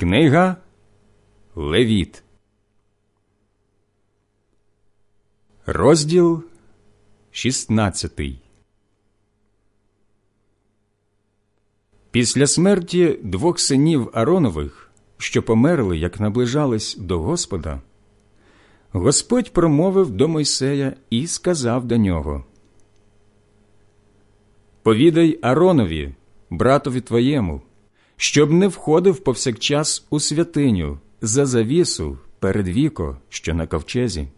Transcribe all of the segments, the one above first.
Книга Левіт. Розділ 16 Після смерті двох синів Аронових, що померли, як наближались до Господа, Господь промовив до Мойсея і сказав до нього Повідай Аронові, братові твоєму, щоб не входив повсякчас у святиню за завісу перед віко, що на ковчезі,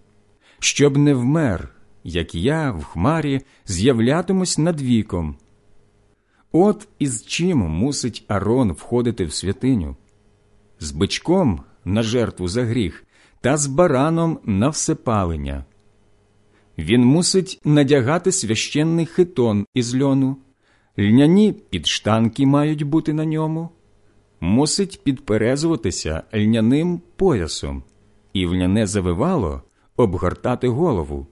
щоб не вмер, як я в хмарі з'являтимусь над віком. От із чим мусить Арон входити в святиню? З бичком на жертву за гріх та з бараном на всепалення. Він мусить надягати священний хитон із льону, льняні підштанки мають бути на ньому, мусить підперезуватися льняним поясом і льняне завивало обгортати голову.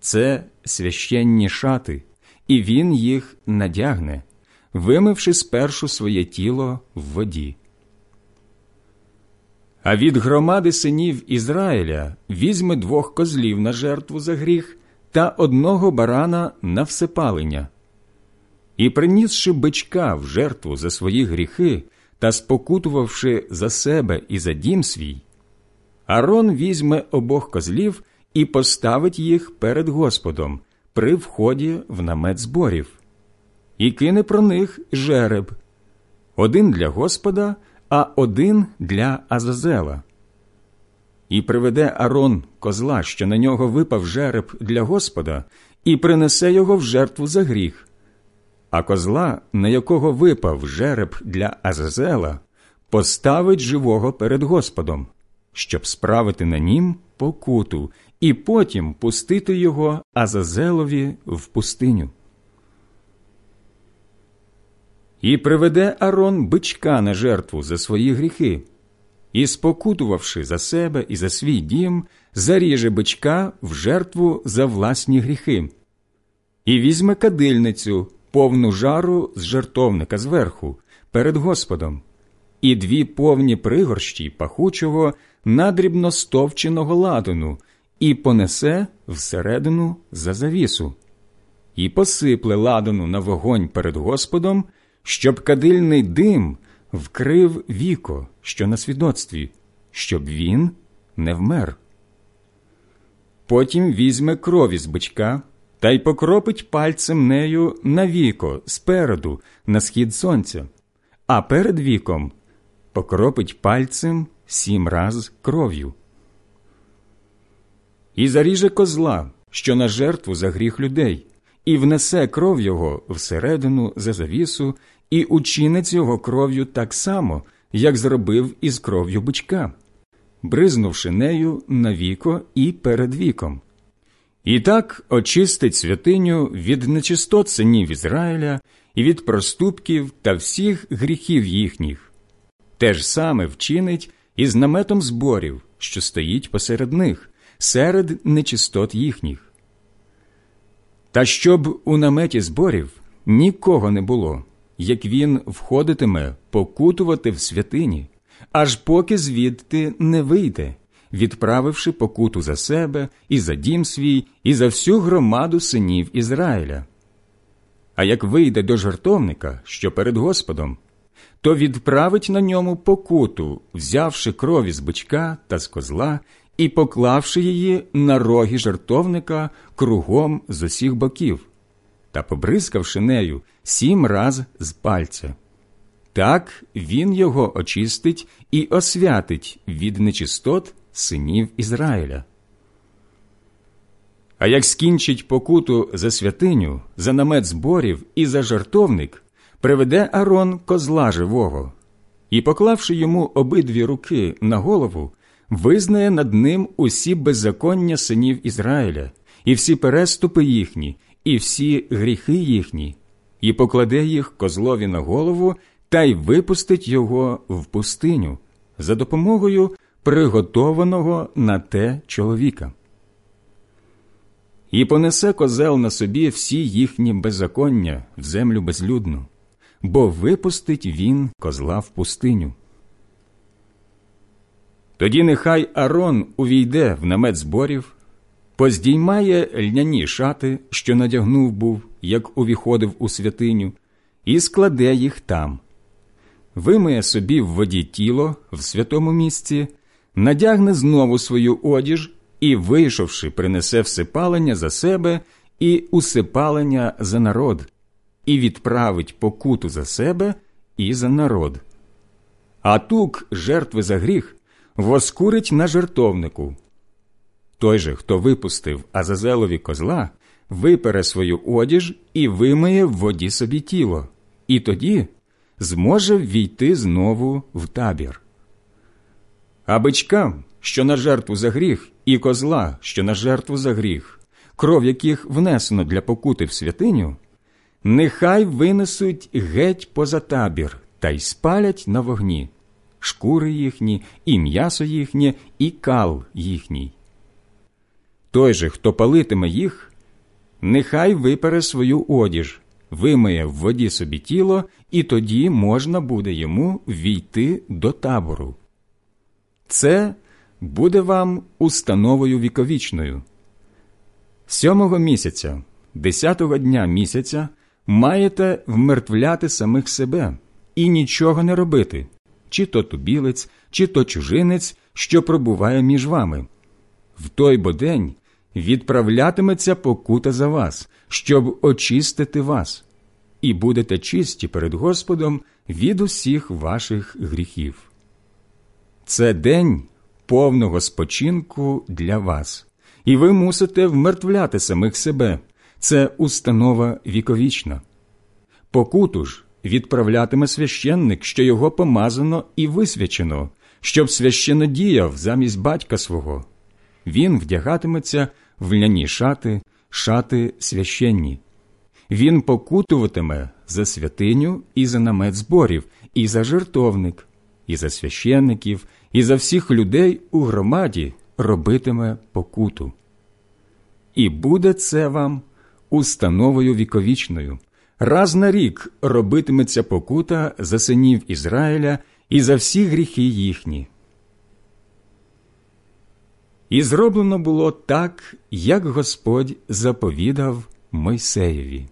Це священні шати, і він їх надягне, вимивши спершу своє тіло в воді. А від громади синів Ізраїля візьме двох козлів на жертву за гріх та одного барана на всепалення. І, принісши бичка в жертву за свої гріхи та спокутувавши за себе і за дім свій, Арон візьме обох козлів і поставить їх перед Господом при вході в намет зборів, і кине про них жереб один для Господа, а один для Азазела. І приведе Арон козла, що на нього випав жереб для Господа, і принесе його в жертву за гріх, а козла, на якого випав жереб для Азазела, поставить живого перед Господом, щоб справити на нім покуту і потім пустити його Азазелові в пустиню. І приведе Арон бичка на жертву за свої гріхи, і, спокутувавши за себе і за свій дім, заріже бичка в жертву за власні гріхи, і візьме кадильницю, повну жару з жертовника зверху, перед Господом, і дві повні пригорщі пахучого надрібно стовченого ладану, і понесе всередину за завісу, і посипле ладану на вогонь перед Господом, щоб кадильний дим вкрив віко, що на свідоцтві, щоб він не вмер. Потім візьме крові з бичка та й покропить пальцем нею на віко спереду, на схід сонця, а перед віком покропить пальцем сім раз кров'ю. І заріже козла, що на жертву за гріх людей, і внесе кров його всередину за завісу, і учинить його кров'ю так само, як зробив із кров'ю бичка, бризнувши нею на віко і перед віком. І так очистить святиню від нечистот синів Ізраїля і від проступків та всіх гріхів їхніх. Те ж саме вчинить із наметом зборів, що стоїть посеред них, серед нечистот їхніх. Та щоб у наметі зборів нікого не було, як він входитиме покутувати в святині, аж поки звідти не вийде, відправивши покуту за себе і за дім свій, і за всю громаду синів Ізраїля. А як вийде до жартовника, що перед Господом, то відправить на ньому покуту, взявши крові з бичка та з козла і поклавши її на роги жартовника кругом з усіх боків, та побризкавши нею сім раз з пальця. Так він його очистить і освятить від нечистот синів Ізраїля. А як скінчить покуту за святиню, за намет зборів і за жартовник, приведе Арон козла живого і, поклавши йому обидві руки на голову, визнає над ним усі беззаконня синів Ізраїля, і всі переступи їхні, і всі гріхи їхні, і покладе їх козлові на голову та й випустить його в пустиню за допомогою приготованого на те чоловіка. І понесе козел на собі всі їхні беззаконня в землю безлюдну, бо випустить він козла в пустиню. Тоді нехай Арон увійде в намет зборів, поздіймає льняні шати, що надягнув був, як увіходив у святиню, і складе їх там. Вимиє собі в воді тіло в святому місці, надягне знову свою одіж і, вийшовши, принесе всипалення за себе і усипалення за народ, і відправить покуту за себе і за народ. А тук жертви за гріх воскурить на жертовнику. Той же, хто випустив Азазелові козла, випере свою одіж і вимиє в воді собі тіло, і тоді зможе ввійти знову в табір. А бичкам, що на жертву за гріх, і козла, що на жертву за гріх, кров яких внесено для покути в святиню, нехай винесуть геть поза табір та й спалять на вогні шкури їхні, і м'ясо їхнє, і кал їхній. Той же, хто палитиме їх, нехай випере свою одіж, вимиє в воді собі тіло, і тоді можна буде йому війти до табору. Це буде вам установою віковічною. Сьомого місяця, десятого дня місяця, маєте вмертвляти самих себе і нічого не робити, чи то тубілець, чи то чужинець, що пробуває між вами. В той бо день відправлятиметься покута за вас, щоб очистити вас, і будете чисті перед Господом від усіх ваших гріхів. Це день повного спочинку для вас, і ви мусите вмертвляти самих себе. Це установа віковічна. Покуту ж відправлятиме священник, що його помазано і висвячено, щоб священно діяв замість батька свого. Він вдягатиметься в ляні шати, шати священні. Він покутуватиме за святиню і за намет зборів, і за жертовник, і за священників, і за всіх людей у громаді робитиме покуту. І буде це вам установою віковічною. Раз на рік робитиметься покута за синів Ізраїля і за всі гріхи їхні. І зроблено було так, як Господь заповідав Мойсеєві.